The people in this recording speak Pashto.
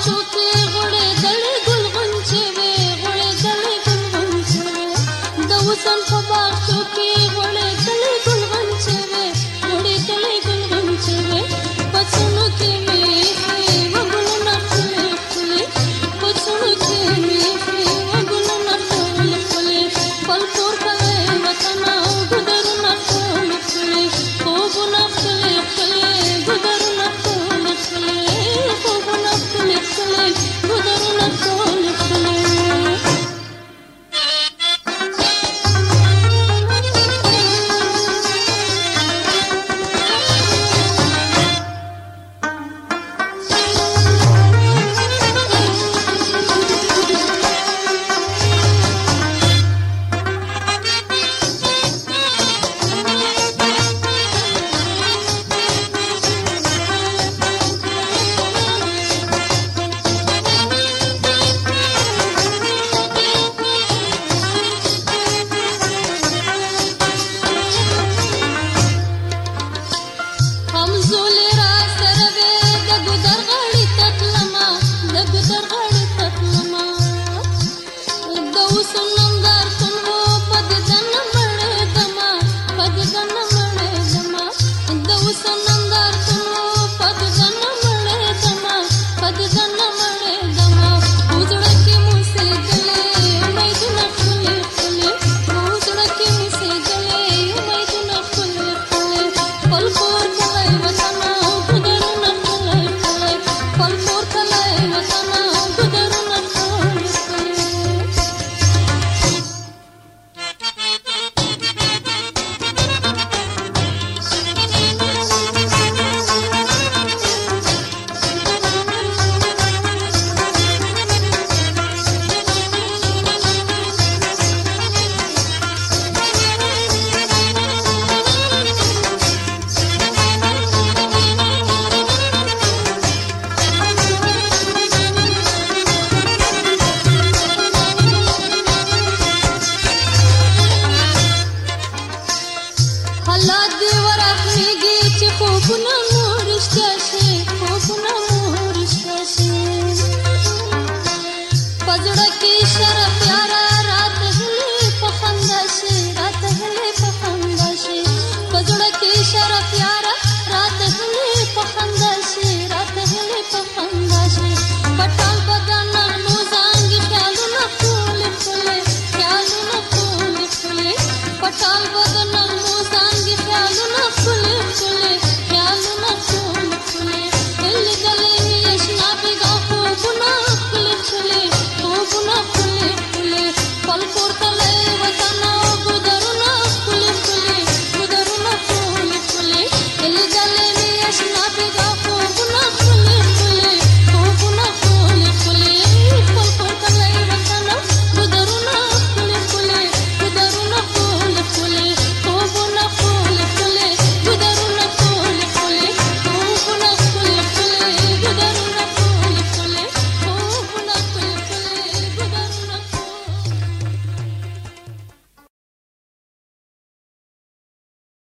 Don't